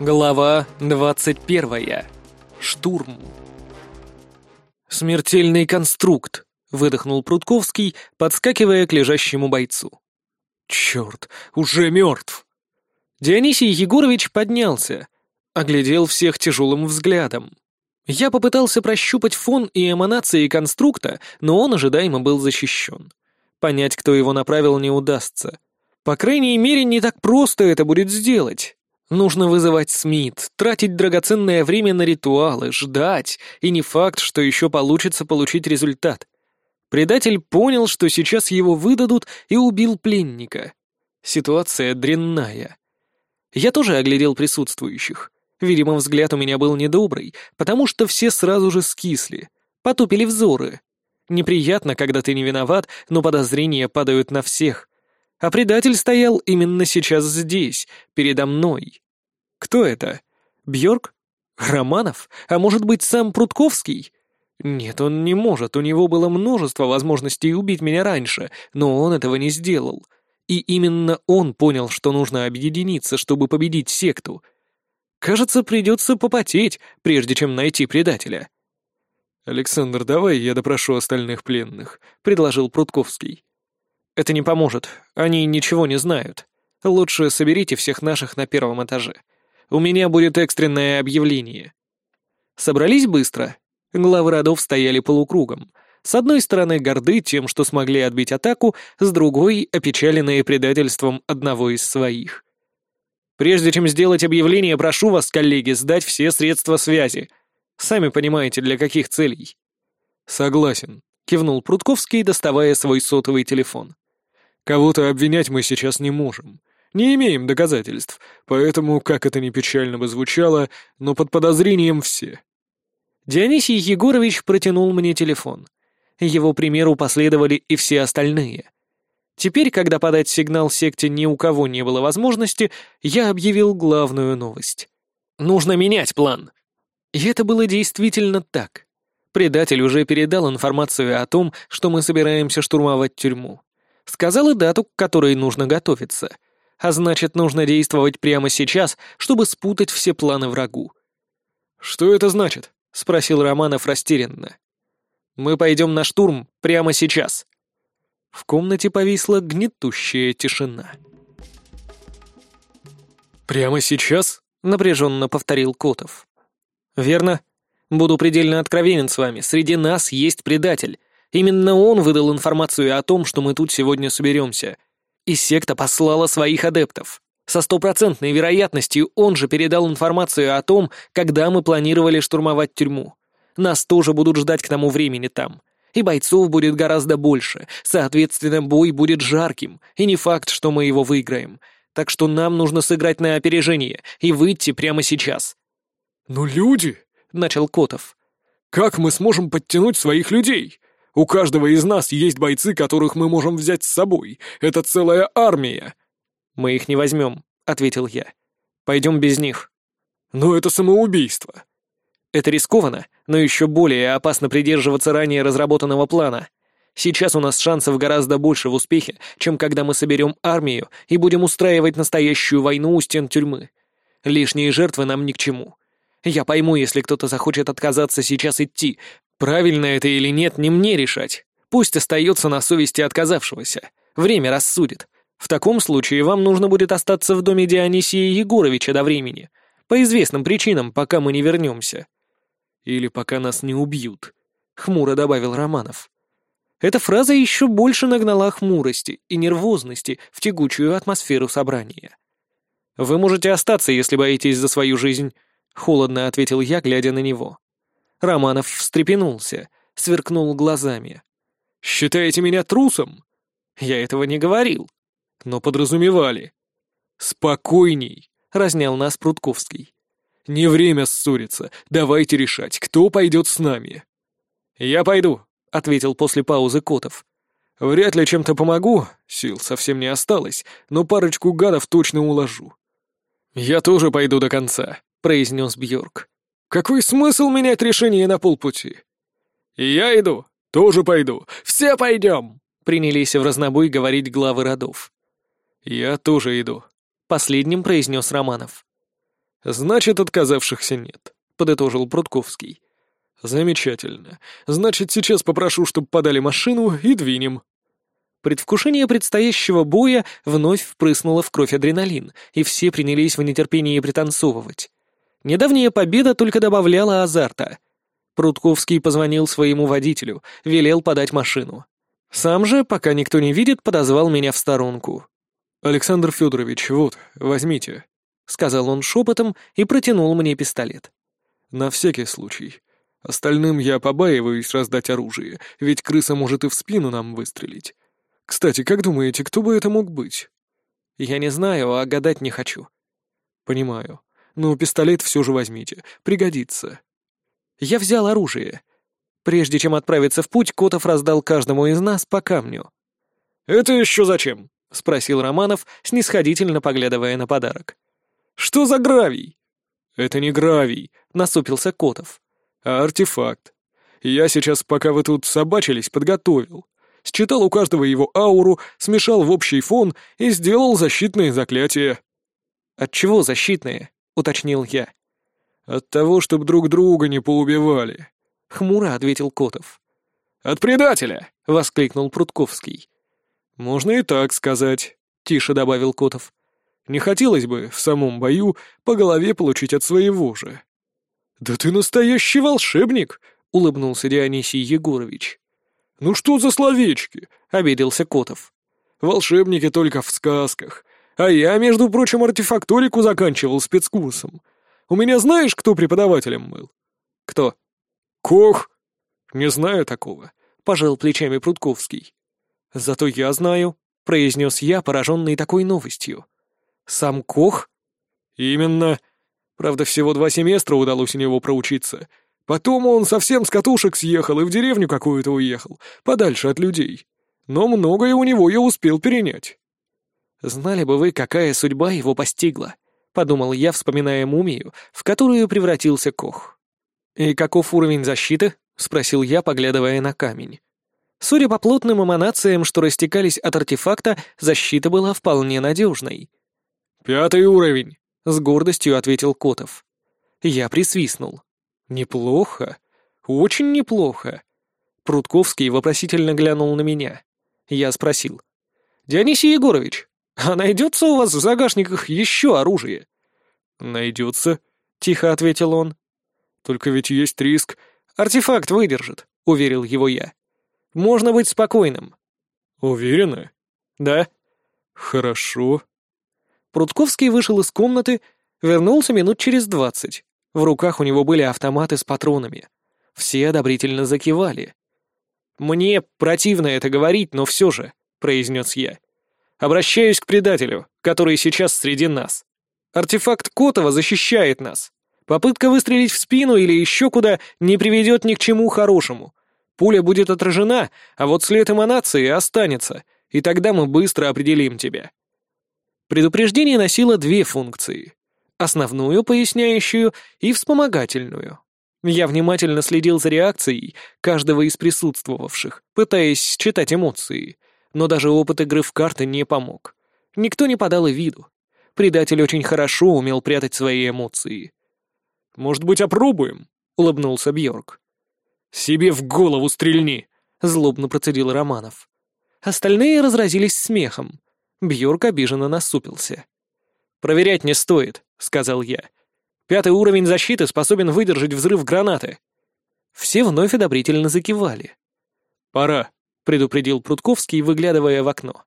Глава 21. Штурм. «Смертельный конструкт», — выдохнул Прутковский, подскакивая к лежащему бойцу. «Черт, уже мертв!» Дионисий Егорович поднялся, оглядел всех тяжелым взглядом. Я попытался прощупать фон и эманации конструкта, но он ожидаемо был защищен. Понять, кто его направил, не удастся. По крайней мере, не так просто это будет сделать. Нужно вызывать Смит, тратить драгоценное время на ритуалы, ждать, и не факт, что еще получится получить результат. Предатель понял, что сейчас его выдадут, и убил пленника. Ситуация дрянная. Я тоже оглядел присутствующих. Видимо, взгляд у меня был недобрый, потому что все сразу же скисли, потупили взоры. Неприятно, когда ты не виноват, но подозрения падают на всех. А предатель стоял именно сейчас здесь, передо мной. Кто это? Бьорк? Романов? А может быть, сам Прутковский? Нет, он не может, у него было множество возможностей убить меня раньше, но он этого не сделал. И именно он понял, что нужно объединиться, чтобы победить секту. Кажется, придется попотеть, прежде чем найти предателя. «Александр, давай я допрошу остальных пленных», — предложил Прутковский. Это не поможет. Они ничего не знают. Лучше соберите всех наших на первом этаже. У меня будет экстренное объявление. Собрались быстро. Главы родов стояли полукругом. С одной стороны горды тем, что смогли отбить атаку, с другой — опечаленные предательством одного из своих. Прежде чем сделать объявление, прошу вас, коллеги, сдать все средства связи. Сами понимаете, для каких целей. Согласен, кивнул Прутковский, доставая свой сотовый телефон. Кого-то обвинять мы сейчас не можем. Не имеем доказательств, поэтому, как это ни печально бы звучало, но под подозрением все. Дионисий Егорович протянул мне телефон. Его примеру последовали и все остальные. Теперь, когда подать сигнал секте ни у кого не было возможности, я объявил главную новость. Нужно менять план. И это было действительно так. Предатель уже передал информацию о том, что мы собираемся штурмовать тюрьму. Сказал и дату, к которой нужно готовиться. А значит, нужно действовать прямо сейчас, чтобы спутать все планы врагу. «Что это значит?» — спросил Романов растерянно. «Мы пойдем на штурм прямо сейчас». В комнате повисла гнетущая тишина. «Прямо сейчас?» — напряженно повторил Котов. «Верно. Буду предельно откровенен с вами. Среди нас есть предатель. Именно он выдал информацию о том, что мы тут сегодня соберемся. И секта послала своих адептов. Со стопроцентной вероятностью он же передал информацию о том, когда мы планировали штурмовать тюрьму. Нас тоже будут ждать к тому времени там. И бойцов будет гораздо больше, соответственно, бой будет жарким, и не факт, что мы его выиграем. Так что нам нужно сыграть на опережение и выйти прямо сейчас. «Но люди...» — начал Котов. «Как мы сможем подтянуть своих людей? У каждого из нас есть бойцы, которых мы можем взять с собой. Это целая армия». «Мы их не возьмем», — ответил я. «Пойдем без них». «Но это самоубийство». «Это рискованно, но еще более опасно придерживаться ранее разработанного плана. Сейчас у нас шансов гораздо больше в успехе, чем когда мы соберем армию и будем устраивать настоящую войну у стен тюрьмы. Лишние жертвы нам ни к чему. Я пойму, если кто-то захочет отказаться сейчас идти, Правильно это или нет, не мне решать. Пусть остается на совести отказавшегося. Время рассудит. В таком случае вам нужно будет остаться в доме Дионисия Егоровича до времени. По известным причинам, пока мы не вернемся. Или пока нас не убьют. Хмуро добавил Романов. Эта фраза еще больше нагнала хмурости и нервозности в тягучую атмосферу собрания. «Вы можете остаться, если боитесь за свою жизнь», — холодно ответил я, глядя на него. Романов встрепенулся, сверкнул глазами. «Считаете меня трусом?» «Я этого не говорил». «Но подразумевали». «Спокойней», — разнял нас Прутковский. «Не время ссориться. Давайте решать, кто пойдет с нами». «Я пойду», — ответил после паузы Котов. «Вряд ли чем-то помогу, сил совсем не осталось, но парочку гадов точно уложу». «Я тоже пойду до конца», — произнес Бьорк. Какой смысл менять решение на полпути? Я иду, тоже пойду, все пойдем, принялись в разнобой говорить главы родов. Я тоже иду, последним произнес Романов. «Значит, отказавшихся нет», — подытожил Прудковский. «Замечательно. Значит, сейчас попрошу, чтобы подали машину и двинем». Предвкушение предстоящего боя вновь впрыснуло в кровь адреналин, и все принялись в нетерпении пританцовывать. Недавняя победа только добавляла азарта. Прудковский позвонил своему водителю, велел подать машину. Сам же, пока никто не видит, подозвал меня в сторонку. «Александр Федорович, вот, возьмите», — сказал он шепотом и протянул мне пистолет. «На всякий случай. Остальным я побаиваюсь раздать оружие, ведь крыса может и в спину нам выстрелить. Кстати, как думаете, кто бы это мог быть?» «Я не знаю, а гадать не хочу». «Понимаю. Но пистолет все же возьмите. Пригодится». Я взял оружие. Прежде чем отправиться в путь, Котов раздал каждому из нас по камню. «Это еще зачем?» — спросил Романов, снисходительно поглядывая на подарок. «Что за гравий?» «Это не гравий», — насупился Котов, — «а артефакт. Я сейчас, пока вы тут собачились, подготовил. Считал у каждого его ауру, смешал в общий фон и сделал защитные заклятия». «От чего защитные?» — уточнил я. «От того, чтобы друг друга не поубивали», — хмуро ответил Котов. «От предателя!» — воскликнул Прутковский. «Можно и так сказать», — тише добавил Котов. «Не хотелось бы в самом бою по голове получить от своего же». «Да ты настоящий волшебник!» — улыбнулся Дионисий Егорович. «Ну что за словечки?» — обиделся Котов. «Волшебники только в сказках. А я, между прочим, артефакторику заканчивал спецкурсом. У меня знаешь, кто преподавателем был?» «Кто?» «Кох». «Не знаю такого», — пожал плечами Прудковский. «Зато я знаю», — произнес я, пораженный такой новостью. «Сам Кох?» «Именно. Правда, всего два семестра удалось у него проучиться. Потом он совсем с катушек съехал и в деревню какую-то уехал, подальше от людей. Но многое у него я успел перенять». «Знали бы вы, какая судьба его постигла», — подумал я, вспоминая мумию, в которую превратился Кох. «И каков уровень защиты?» — спросил я, поглядывая на камень. Судя по плотным эманациям, что растекались от артефакта, защита была вполне надежной. «Пятый уровень», — с гордостью ответил Котов. Я присвистнул. «Неплохо. Очень неплохо». Прутковский вопросительно глянул на меня. Я спросил. «Дионисий Егорович, а найдется у вас в загашниках еще оружие?» «Найдется», — тихо ответил он. «Только ведь есть риск». «Артефакт выдержит», — уверил его я. Можно быть спокойным». «Уверены?» «Да». «Хорошо». Прудковский вышел из комнаты, вернулся минут через двадцать. В руках у него были автоматы с патронами. Все одобрительно закивали. «Мне противно это говорить, но все же», — произнес я. «Обращаюсь к предателю, который сейчас среди нас. Артефакт Котова защищает нас. Попытка выстрелить в спину или еще куда не приведет ни к чему хорошему. Пуля будет отражена, а вот след эманации останется, и тогда мы быстро определим тебя. Предупреждение носило две функции. Основную, поясняющую, и вспомогательную. Я внимательно следил за реакцией каждого из присутствовавших, пытаясь читать эмоции, но даже опыт игры в карты не помог. Никто не подал и виду. Предатель очень хорошо умел прятать свои эмоции. «Может быть, опробуем?» — улыбнулся Бьорк. «Себе в голову стрельни!» — злобно процедил Романов. Остальные разразились смехом. Бьорк обиженно насупился. «Проверять не стоит», — сказал я. «Пятый уровень защиты способен выдержать взрыв гранаты». Все вновь одобрительно закивали. «Пора», — предупредил Прутковский, выглядывая в окно.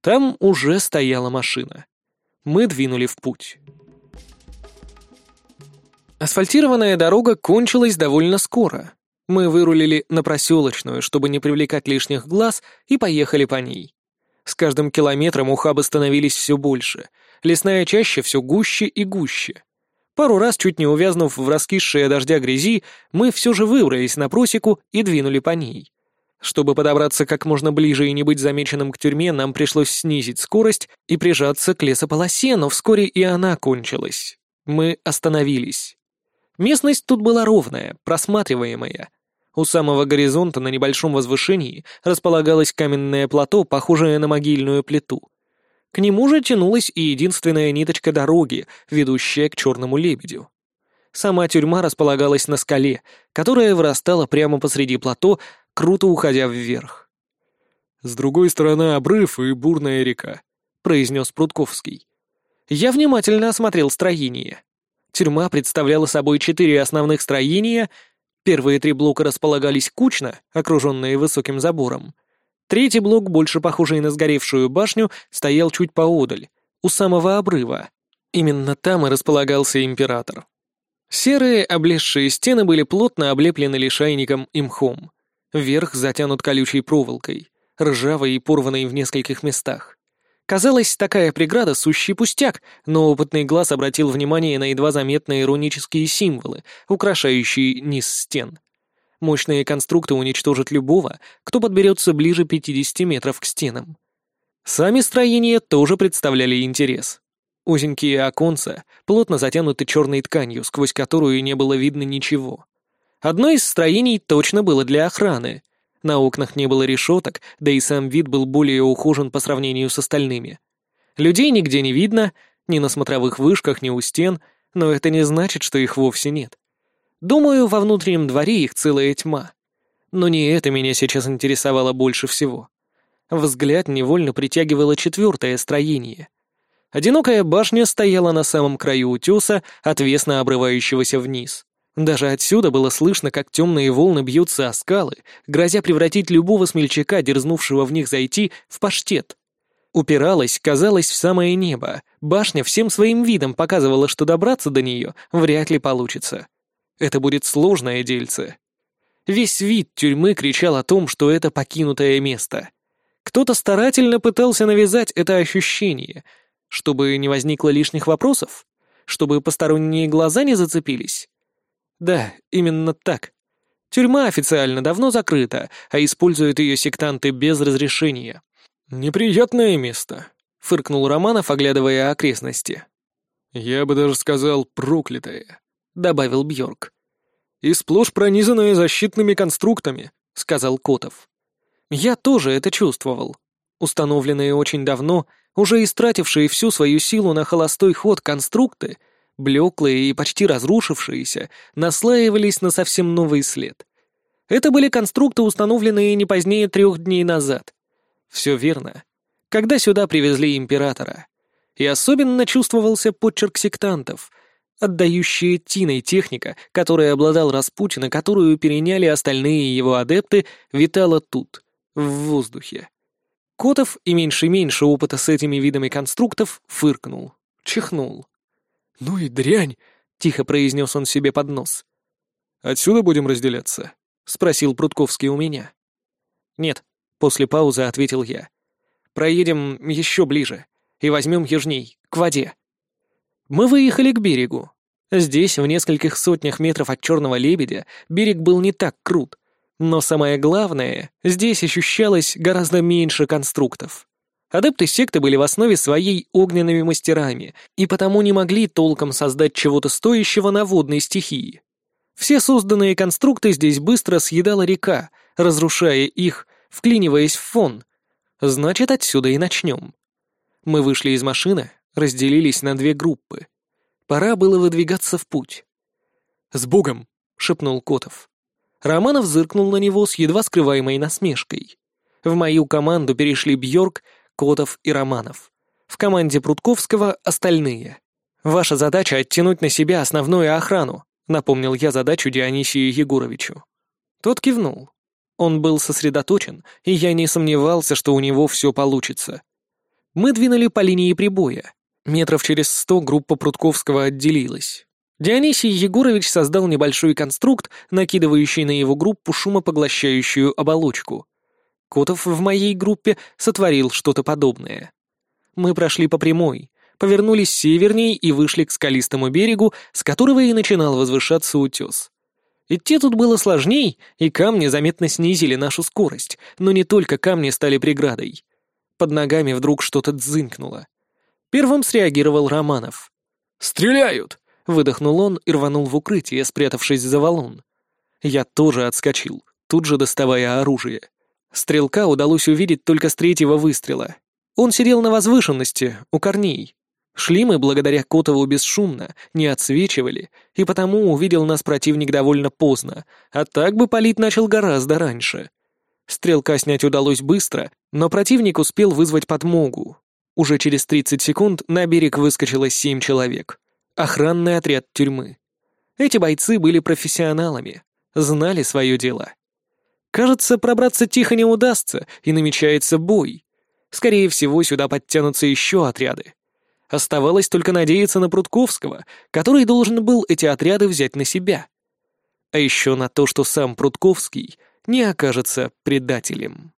Там уже стояла машина. Мы двинули в путь. Асфальтированная дорога кончилась довольно скоро. Мы вырулили на проселочную, чтобы не привлекать лишних глаз, и поехали по ней. С каждым километром ухабы становились все больше, лесная чаще все гуще и гуще. Пару раз, чуть не увязнув в раскисшей дождя грязи, мы все же выбрались на просеку и двинули по ней. Чтобы подобраться как можно ближе и не быть замеченным к тюрьме, нам пришлось снизить скорость и прижаться к лесополосе, но вскоре и она кончилась. Мы остановились. Местность тут была ровная, просматриваемая. У самого горизонта на небольшом возвышении располагалось каменное плато, похожее на могильную плиту. К нему же тянулась и единственная ниточка дороги, ведущая к Черному Лебедю. Сама тюрьма располагалась на скале, которая вырастала прямо посреди плато, круто уходя вверх. «С другой стороны обрыв и бурная река», — произнес Прудковский. Я внимательно осмотрел строение. Тюрьма представляла собой четыре основных строения. Первые три блока располагались кучно, окруженные высоким забором. Третий блок, больше похожий на сгоревшую башню, стоял чуть поодаль, у самого обрыва. Именно там и располагался император. Серые, облезшие стены были плотно облеплены лишайником и мхом. Верх затянут колючей проволокой, ржавой и порванной в нескольких местах. Казалось, такая преграда — сущий пустяк, но опытный глаз обратил внимание на едва заметные иронические символы, украшающие низ стен. Мощные конструкты уничтожат любого, кто подберется ближе 50 метров к стенам. Сами строения тоже представляли интерес. Узенькие оконца плотно затянуты черной тканью, сквозь которую не было видно ничего. Одно из строений точно было для охраны — на окнах не было решеток, да и сам вид был более ухожен по сравнению с остальными. Людей нигде не видно, ни на смотровых вышках, ни у стен, но это не значит, что их вовсе нет. Думаю, во внутреннем дворе их целая тьма. Но не это меня сейчас интересовало больше всего. Взгляд невольно притягивало четвертое строение. Одинокая башня стояла на самом краю утеса, отвесно обрывающегося вниз. Даже отсюда было слышно, как темные волны бьются о скалы, грозя превратить любого смельчака, дерзнувшего в них зайти, в паштет. Упиралась, казалось, в самое небо. Башня всем своим видом показывала, что добраться до нее вряд ли получится. Это будет сложное дельце. Весь вид тюрьмы кричал о том, что это покинутое место. Кто-то старательно пытался навязать это ощущение, чтобы не возникло лишних вопросов, чтобы посторонние глаза не зацепились. Да, именно так. Тюрьма официально давно закрыта, а используют ее сектанты без разрешения. «Неприятное место», — фыркнул Романов, оглядывая окрестности. «Я бы даже сказал, проклятое», — добавил Бьорк. «И сплошь пронизанное защитными конструктами», — сказал Котов. «Я тоже это чувствовал. Установленные очень давно, уже истратившие всю свою силу на холостой ход конструкты — блеклые и почти разрушившиеся, наслаивались на совсем новый след. Это были конструкты, установленные не позднее трех дней назад. Все верно. Когда сюда привезли императора. И особенно чувствовался подчерк сектантов, отдающая тиной техника, которой обладал Распутин, и которую переняли остальные его адепты, витала тут, в воздухе. Котов, и меньше-меньше опыта с этими видами конструктов, фыркнул, чихнул. «Ну и дрянь!» — тихо произнес он себе под нос. «Отсюда будем разделяться?» — спросил Прутковский у меня. «Нет», — после паузы ответил я. «Проедем еще ближе и возьмем южней, к воде». Мы выехали к берегу. Здесь, в нескольких сотнях метров от Черного Лебедя, берег был не так крут. Но самое главное, здесь ощущалось гораздо меньше конструктов. Адепты секты были в основе своей огненными мастерами и потому не могли толком создать чего-то стоящего на водной стихии. Все созданные конструкты здесь быстро съедала река, разрушая их, вклиниваясь в фон. Значит, отсюда и начнем. Мы вышли из машины, разделились на две группы. Пора было выдвигаться в путь. «С Богом!» — шепнул Котов. Романов зыркнул на него с едва скрываемой насмешкой. В мою команду перешли Бьорк, Котов и Романов. В команде Прутковского остальные. Ваша задача — оттянуть на себя основную охрану, напомнил я задачу Дионисию Егоровичу. Тот кивнул. Он был сосредоточен, и я не сомневался, что у него все получится. Мы двинули по линии прибоя. Метров через сто группа Прутковского отделилась. Дионисий Егорович создал небольшой конструкт, накидывающий на его группу шумопоглощающую оболочку. Котов в моей группе сотворил что-то подобное. Мы прошли по прямой, повернулись севернее и вышли к скалистому берегу, с которого и начинал возвышаться утес. Идти тут было сложней, и камни заметно снизили нашу скорость, но не только камни стали преградой. Под ногами вдруг что-то дзынкнуло. Первым среагировал Романов. «Стреляют!» — выдохнул он и рванул в укрытие, спрятавшись за валун. Я тоже отскочил, тут же доставая оружие. Стрелка удалось увидеть только с третьего выстрела. Он сидел на возвышенности, у корней. Шли мы, благодаря Котову, бесшумно, не отсвечивали, и потому увидел нас противник довольно поздно, а так бы палить начал гораздо раньше. Стрелка снять удалось быстро, но противник успел вызвать подмогу. Уже через 30 секунд на берег выскочило семь человек. Охранный отряд тюрьмы. Эти бойцы были профессионалами, знали свое дело. Кажется, пробраться тихо не удастся, и намечается бой. Скорее всего, сюда подтянутся еще отряды. Оставалось только надеяться на Прудковского, который должен был эти отряды взять на себя. А еще на то, что сам Прудковский не окажется предателем.